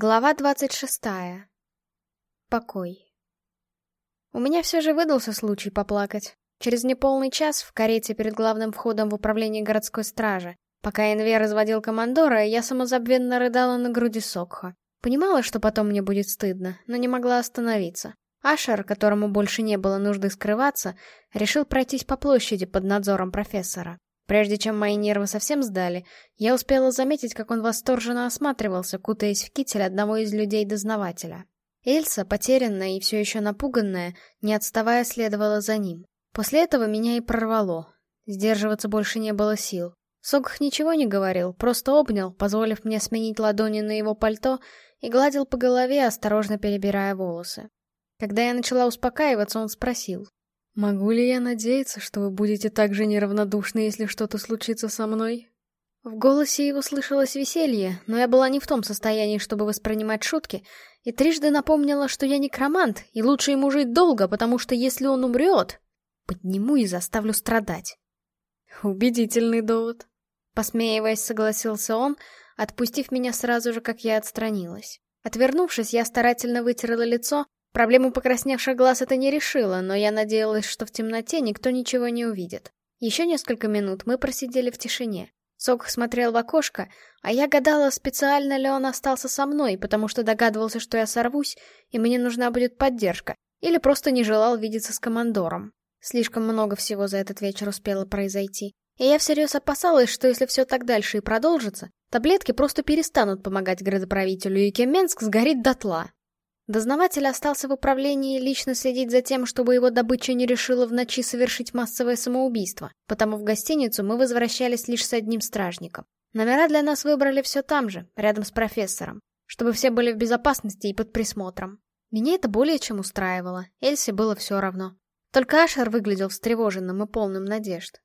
Глава двадцать шестая. Покой. У меня все же выдался случай поплакать. Через неполный час в карете перед главным входом в управление городской стражи. Пока Энве разводил командора, я самозабвенно рыдала на груди Сокха. Понимала, что потом мне будет стыдно, но не могла остановиться. Ашер, которому больше не было нужды скрываться, решил пройтись по площади под надзором профессора. Прежде чем мои нервы совсем сдали, я успела заметить, как он восторженно осматривался, кутаясь в китель одного из людей-дознавателя. Эльса, потерянная и все еще напуганная, не отставая следовала за ним. После этого меня и прорвало. Сдерживаться больше не было сил. Согх ничего не говорил, просто обнял, позволив мне сменить ладони на его пальто и гладил по голове, осторожно перебирая волосы. Когда я начала успокаиваться, он спросил. «Могу ли я надеяться, что вы будете так же неравнодушны, если что-то случится со мной?» В голосе его слышалось веселье, но я была не в том состоянии, чтобы воспринимать шутки, и трижды напомнила, что я некромант, и лучше ему жить долго, потому что если он умрет, подниму и заставлю страдать. Убедительный довод. Посмеиваясь, согласился он, отпустив меня сразу же, как я отстранилась. Отвернувшись, я старательно вытерла лицо, Проблему покрасневших глаз это не решило, но я надеялась, что в темноте никто ничего не увидит. Еще несколько минут мы просидели в тишине. Сок смотрел в окошко, а я гадала, специально ли он остался со мной, потому что догадывался, что я сорвусь, и мне нужна будет поддержка, или просто не желал видеться с командором. Слишком много всего за этот вечер успело произойти. И я всерьез опасалась, что если все так дальше и продолжится, таблетки просто перестанут помогать градоправителю, и Кеменск сгорит дотла. Дознаватель остался в управлении лично следить за тем, чтобы его добыча не решила в ночи совершить массовое самоубийство, потому в гостиницу мы возвращались лишь с одним стражником. Номера для нас выбрали все там же, рядом с профессором, чтобы все были в безопасности и под присмотром. Меня это более чем устраивало, Эльсе было все равно. Только Ашер выглядел встревоженным и полным надежд.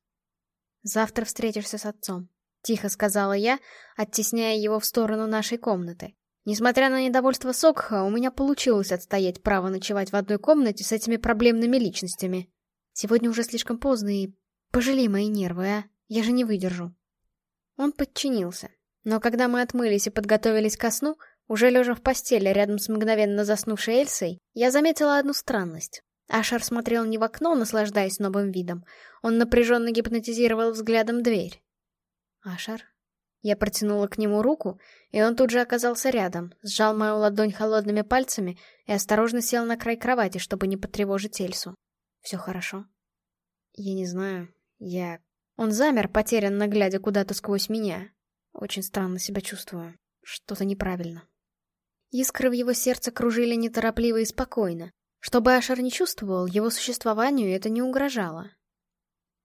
«Завтра встретишься с отцом», — тихо сказала я, оттесняя его в сторону нашей комнаты. Несмотря на недовольство Сокха, у меня получилось отстоять право ночевать в одной комнате с этими проблемными личностями. Сегодня уже слишком поздно и... Пожалей мои нервы, а? Я же не выдержу. Он подчинился. Но когда мы отмылись и подготовились ко сну, уже лежа в постели рядом с мгновенно заснувшей Эльсой, я заметила одну странность. Ашер смотрел не в окно, наслаждаясь новым видом. Он напряженно гипнотизировал взглядом дверь. «Ашер?» Я протянула к нему руку, и он тут же оказался рядом, сжал мою ладонь холодными пальцами и осторожно сел на край кровати, чтобы не потревожить Эльсу. «Все хорошо?» «Я не знаю. Я...» Он замер, потерянно глядя куда-то сквозь меня. Очень странно себя чувствую. Что-то неправильно. Искры в его сердце кружили неторопливо и спокойно. Чтобы Ашер не чувствовал, его существованию это не угрожало.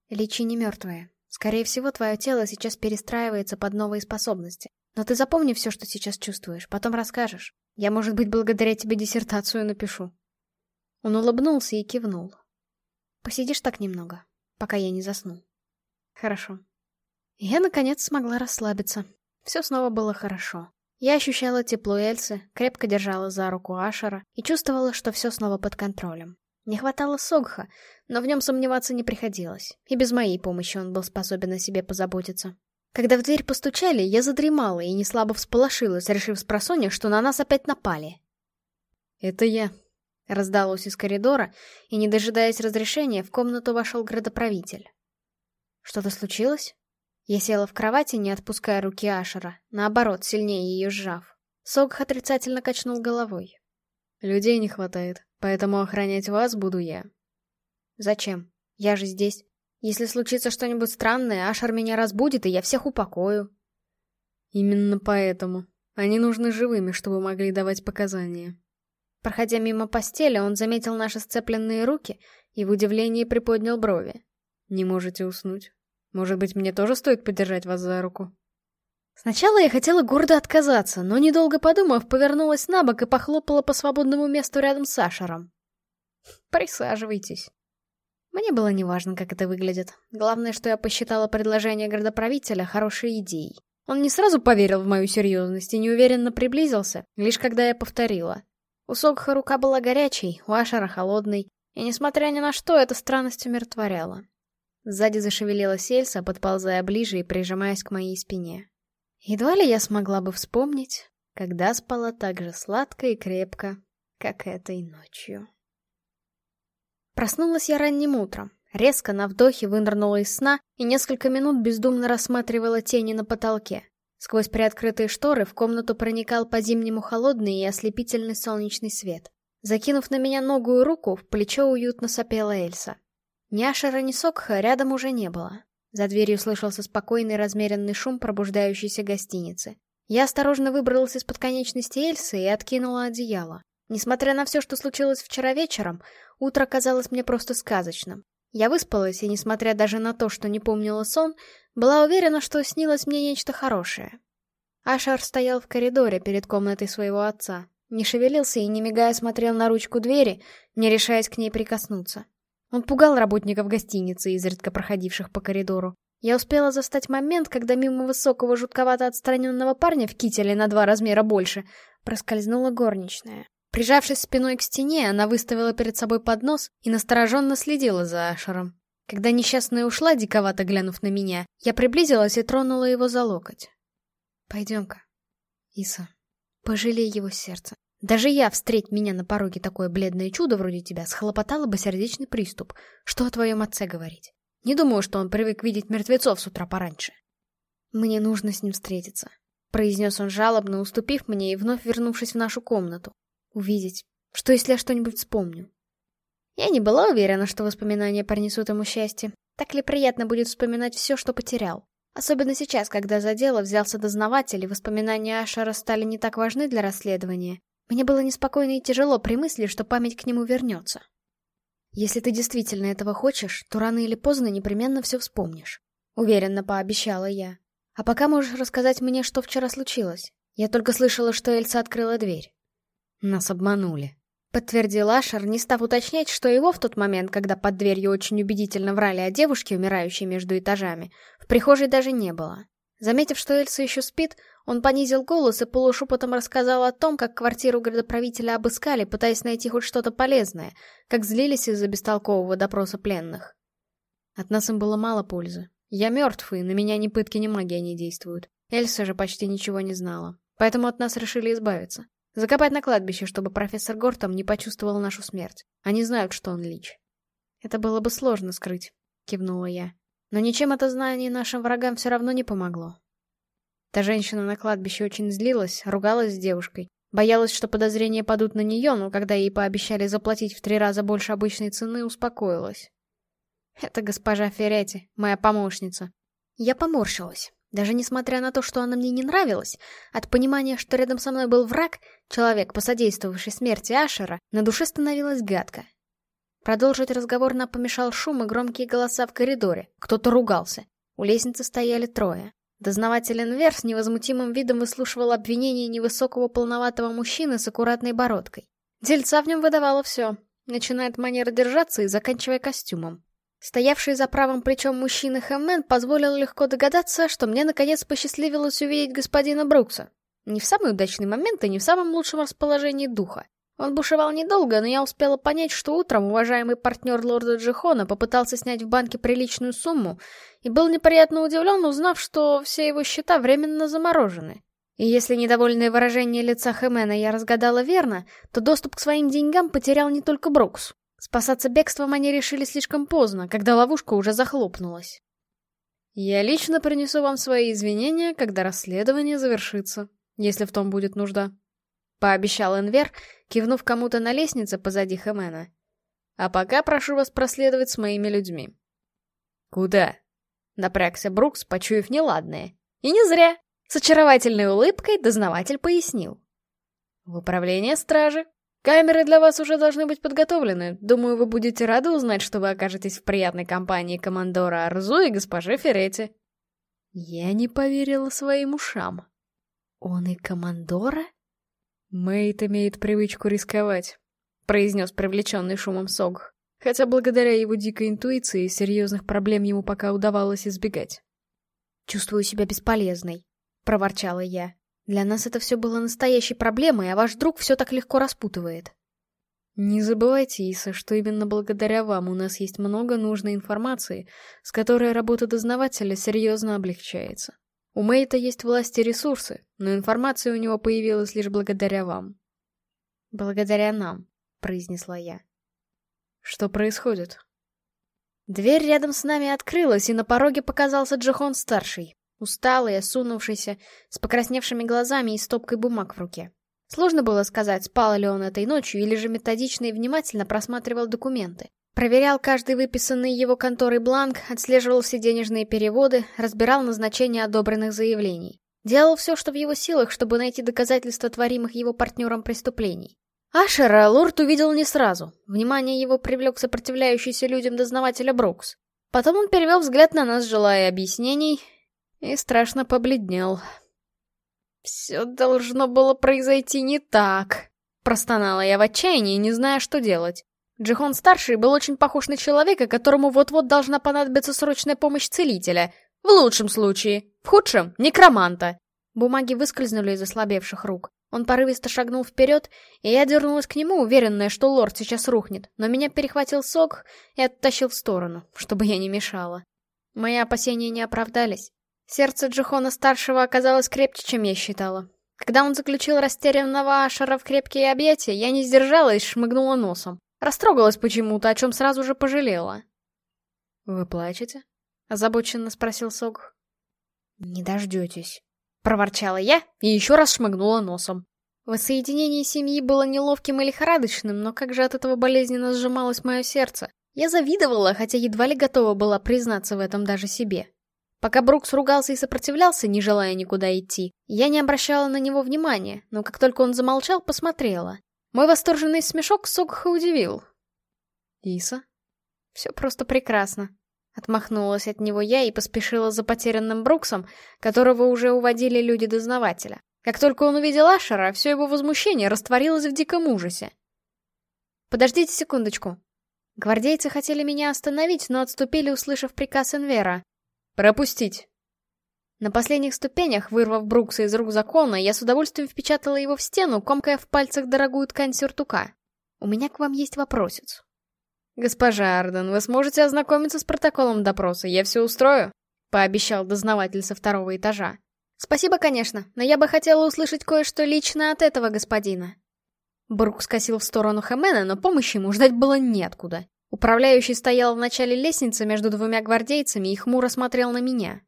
Личи не мертвые. Скорее всего, твое тело сейчас перестраивается под новые способности. Но ты запомни все, что сейчас чувствуешь, потом расскажешь. Я, может быть, благодаря тебе диссертацию напишу. Он улыбнулся и кивнул. Посидишь так немного, пока я не засну. Хорошо. Я, наконец, смогла расслабиться. Все снова было хорошо. Я ощущала тепло Эльсы, крепко держала за руку Ашера и чувствовала, что все снова под контролем. Не хватало Согха, но в нем сомневаться не приходилось, и без моей помощи он был способен о себе позаботиться. Когда в дверь постучали, я задремала и неслабо всполошилась, решив с просонья, что на нас опять напали. «Это я», — раздалось из коридора, и, не дожидаясь разрешения, в комнату вошел градоправитель. «Что-то случилось?» Я села в кровати, не отпуская руки Ашера, наоборот, сильнее ее сжав. Согх отрицательно качнул головой. «Людей не хватает. Поэтому охранять вас буду я. Зачем? Я же здесь. Если случится что-нибудь странное, Ашар меня разбудит, и я всех упокою. Именно поэтому. Они нужны живыми, чтобы могли давать показания. Проходя мимо постели, он заметил наши сцепленные руки и в удивлении приподнял брови. Не можете уснуть? Может быть, мне тоже стоит подержать вас за руку? Сначала я хотела гордо отказаться, но, недолго подумав, повернулась на бок и похлопала по свободному месту рядом с Ашером. «Присаживайтесь». Мне было неважно, как это выглядит. Главное, что я посчитала предложение градоправителя хорошей идеей. Он не сразу поверил в мою серьезность и неуверенно приблизился, лишь когда я повторила. У Согха рука была горячей, у Ашера холодной, и, несмотря ни на что, эта странность умиротворяла. Сзади зашевелилась Эльса, подползая ближе и прижимаясь к моей спине. Едва ли я смогла бы вспомнить, когда спала так же сладко и крепко, как этой ночью. Проснулась я ранним утром, резко на вдохе вынырнула из сна и несколько минут бездумно рассматривала тени на потолке. Сквозь приоткрытые шторы в комнату проникал по-зимнему холодный и ослепительный солнечный свет. Закинув на меня ногу и руку, в плечо уютно сопела Эльса. Ни Ашера, рядом уже не было. За дверью слышался спокойный размеренный шум пробуждающейся гостиницы. Я осторожно выбралась из-под конечности Эльсы и откинула одеяло. Несмотря на все, что случилось вчера вечером, утро казалось мне просто сказочным. Я выспалась, и, несмотря даже на то, что не помнила сон, была уверена, что снилось мне нечто хорошее. Ашар стоял в коридоре перед комнатой своего отца. Не шевелился и, не мигая, смотрел на ручку двери, не решаясь к ней прикоснуться. Он пугал работников гостиницы, изредка проходивших по коридору. Я успела застать момент, когда мимо высокого жутковато отстраненного парня в кителе на два размера больше проскользнула горничная. Прижавшись спиной к стене, она выставила перед собой поднос и настороженно следила за Ашером. Когда несчастная ушла, диковато глянув на меня, я приблизилась и тронула его за локоть. «Пойдем-ка, Иса, пожалей его сердце. Даже я, встреть меня на пороге такое бледное чудо вроде тебя, схлопотала бы сердечный приступ. Что о твоем отце говорить? Не думаю, что он привык видеть мертвецов с утра пораньше. Мне нужно с ним встретиться, произнес он жалобно, уступив мне и вновь вернувшись в нашу комнату. Увидеть. Что, если я что-нибудь вспомню? Я не была уверена, что воспоминания принесут ему счастье. Так ли приятно будет вспоминать все, что потерял? Особенно сейчас, когда за дело взялся дознаватель, и воспоминания Ашера стали не так важны для расследования. Мне было неспокойно и тяжело при мысли, что память к нему вернется. Если ты действительно этого хочешь, то рано или поздно непременно все вспомнишь. Уверенно пообещала я. А пока можешь рассказать мне, что вчера случилось. Я только слышала, что Эльса открыла дверь. Нас обманули. Подтвердил Ашер, не став уточнять, что его в тот момент, когда под дверью очень убедительно врали о девушке, умирающей между этажами, в прихожей даже не было. Заметив, что Эльса еще спит, он понизил голос и полушепотом рассказал о том, как квартиру градоправителя обыскали, пытаясь найти хоть что-то полезное, как злились из-за бестолкового допроса пленных. От нас им было мало пользы. Я мертв, и на меня ни пытки, ни магия не действуют. Эльса же почти ничего не знала. Поэтому от нас решили избавиться. Закопать на кладбище, чтобы профессор Гортом не почувствовал нашу смерть. Они знают, что он лич. Это было бы сложно скрыть, кивнула я. Но ничем это знание нашим врагам все равно не помогло. Та женщина на кладбище очень злилась, ругалась с девушкой. Боялась, что подозрения падут на нее, но когда ей пообещали заплатить в три раза больше обычной цены, успокоилась. Это госпожа Феретти, моя помощница. Я поморщилась. Даже несмотря на то, что она мне не нравилась, от понимания, что рядом со мной был враг, человек, посодействовавший смерти Ашера, на душе становилось гадко. Продолжить разговор нам помешал шум и громкие голоса в коридоре. Кто-то ругался. У лестницы стояли трое. Дознаватель Энвер с невозмутимым видом выслушивал обвинения невысокого полноватого мужчины с аккуратной бородкой. Дельца в нем выдавало все, начиная от манеры держаться и заканчивая костюмом. Стоявший за правым плечом мужчины Хэммен позволил легко догадаться, что мне наконец посчастливилось увидеть господина Брукса. Не в самый удачный момент и не в самом лучшем расположении духа. Он бушевал недолго, но я успела понять, что утром уважаемый партнер лорда Джихона попытался снять в банке приличную сумму и был неприятно удивлен, узнав, что все его счета временно заморожены. И если недовольное выражение лица Хэмена я разгадала верно, то доступ к своим деньгам потерял не только Брукс. Спасаться бегством они решили слишком поздно, когда ловушка уже захлопнулась. Я лично принесу вам свои извинения, когда расследование завершится, если в том будет нужда. Пообещал Энвер, кивнув кому-то на лестнице позади Хэмена. А пока прошу вас проследовать с моими людьми. Куда? Напрягся Брукс, почуяв неладное. И не зря. С очаровательной улыбкой дознаватель пояснил. В управление стражи. Камеры для вас уже должны быть подготовлены. Думаю, вы будете рады узнать, что вы окажетесь в приятной компании командора Арзу и госпожи Феретти. Я не поверила своим ушам. Он и командора? Мэйд имеет привычку рисковать, произнес привлеченный шумом Сог. Хотя благодаря его дикой интуиции серьезных проблем ему пока удавалось избегать. «Чувствую себя бесполезной», — проворчала я. Для нас это все было настоящей проблемой, а ваш друг все так легко распутывает. Не забывайте, Иса, что именно благодаря вам у нас есть много нужной информации, с которой работа дознавателя серьезно облегчается. У Мэйта есть власть и ресурсы, но информация у него появилась лишь благодаря вам. Благодаря нам, произнесла я. Что происходит? Дверь рядом с нами открылась, и на пороге показался Джихон-старший, усталый, осунувшийся, с покрасневшими глазами и стопкой бумаг в руке. Сложно было сказать, спал ли он этой ночью, или же методично и внимательно просматривал документы. Проверял каждый выписанный его конторой бланк, отслеживал все денежные переводы, разбирал назначение одобренных заявлений. Делал все, что в его силах, чтобы найти доказательства творимых его партнером преступлений. Ашера лорд увидел не сразу. Внимание его привлек сопротивляющийся людям дознавателя Брукс. Потом он перевел взгляд на нас, желая объяснений, и страшно побледнел. «Все должно было произойти не так», — простонала я в отчаянии, не зная, что делать. Джихон-старший был очень похож на человека, которому вот-вот должна понадобиться срочная помощь целителя. В лучшем случае. В худшем — некроманта. Бумаги выскользнули из ослабевших рук. Он порывисто шагнул вперед, и я дернулась к нему, уверенная, что лорд сейчас рухнет, но меня перехватил сок и оттащил в сторону, чтобы я не мешала. Мои опасения не оправдались. Сердце Джихона-старшего оказалось крепче, чем я считала. Когда он заключил растерянного Ашера в крепкие объятия, я не сдержалась и шмыгнула носом. Растрогалась почему-то, о чем сразу же пожалела. «Вы плачете?» — озабоченно спросил Сог. «Не дождетесь», — проворчала я и еще раз шмыгнула носом. Воссоединение семьи было неловким и лихорадочным, но как же от этого болезненно сжималось мое сердце. Я завидовала, хотя едва ли готова была признаться в этом даже себе. Пока Брукс ругался и сопротивлялся, не желая никуда идти, я не обращала на него внимания, но как только он замолчал, посмотрела. Мой восторженный смешок Согха удивил. «Иса?» «Все просто прекрасно». Отмахнулась от него я и поспешила за потерянным Бруксом, которого уже уводили люди-дознавателя. Как только он увидел Ашера, все его возмущение растворилось в диком ужасе. «Подождите секундочку». Гвардейцы хотели меня остановить, но отступили, услышав приказ Энвера. «Пропустить!» На последних ступенях, вырвав Брукса из рук закона, я с удовольствием впечатала его в стену, комкая в пальцах дорогую ткань сюртука. У меня к вам есть вопросец. «Госпожа Арден, вы сможете ознакомиться с протоколом допроса, я все устрою», — пообещал дознаватель со второго этажа. «Спасибо, конечно, но я бы хотела услышать кое-что лично от этого господина». Брук скосил в сторону Хэмена, но помощи ему ждать было неоткуда. Управляющий стоял в начале лестницы между двумя гвардейцами и хмуро смотрел на меня.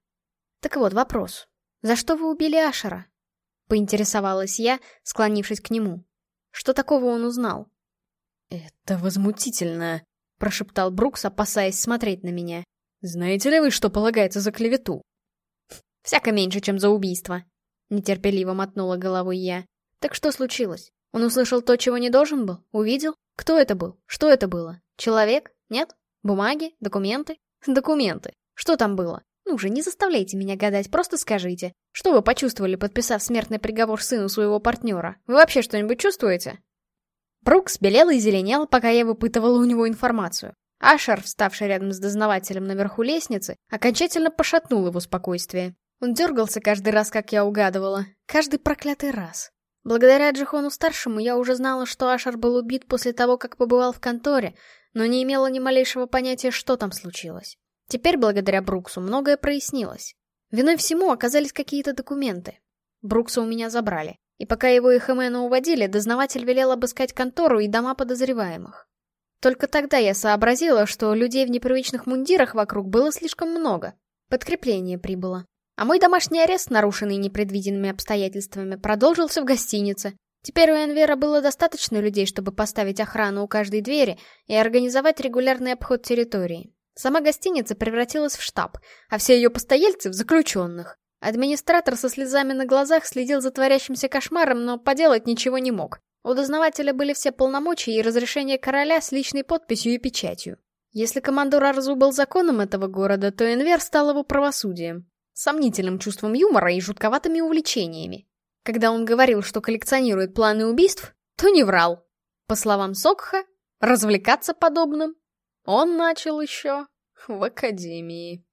Так вот, вопрос. За что вы убили Ашера? Поинтересовалась я, склонившись к нему. Что такого он узнал? «Это возмутительно», — прошептал Брукс, опасаясь смотреть на меня. «Знаете ли вы, что полагается за клевету?» «Всяко меньше, чем за убийство», — нетерпеливо мотнула головой я. «Так что случилось? Он услышал то, чего не должен был? Увидел? Кто это был? Что это было? Человек? Нет? Бумаги? Документы? Документы. Что там было? Ну же, не заставляйте меня гадать, просто скажите. Что вы почувствовали, подписав смертный приговор сыну своего партнера? Вы вообще что-нибудь чувствуете? Брукс белел и зеленел, пока я выпытывала у него информацию. Ашер, вставший рядом с дознавателем наверху лестницы, окончательно пошатнул его спокойствие. Он дергался каждый раз, как я угадывала. Каждый проклятый раз. Благодаря Джихону-старшему я уже знала, что Ашер был убит после того, как побывал в конторе, но не имела ни малейшего понятия, что там случилось. Теперь, благодаря Бруксу, многое прояснилось. Виной всему оказались какие-то документы. Брукса у меня забрали. И пока его и Хэмена уводили, дознаватель велел обыскать контору и дома подозреваемых. Только тогда я сообразила, что людей в непривычных мундирах вокруг было слишком много. Подкрепление прибыло. А мой домашний арест, нарушенный непредвиденными обстоятельствами, продолжился в гостинице. Теперь у Энвера было достаточно людей, чтобы поставить охрану у каждой двери и организовать регулярный обход территории. Сама гостиница превратилась в штаб, а все ее постояльцы — в заключенных. Администратор со слезами на глазах следил за творящимся кошмаром, но поделать ничего не мог. У дознавателя были все полномочия и разрешение короля с личной подписью и печатью. Если командор Арзу был законом этого города, то Энвер стал его правосудием. Сомнительным чувством юмора и жутковатыми увлечениями. Когда он говорил, что коллекционирует планы убийств, то не врал. По словам Сокха, развлекаться подобным он начал еще в академии.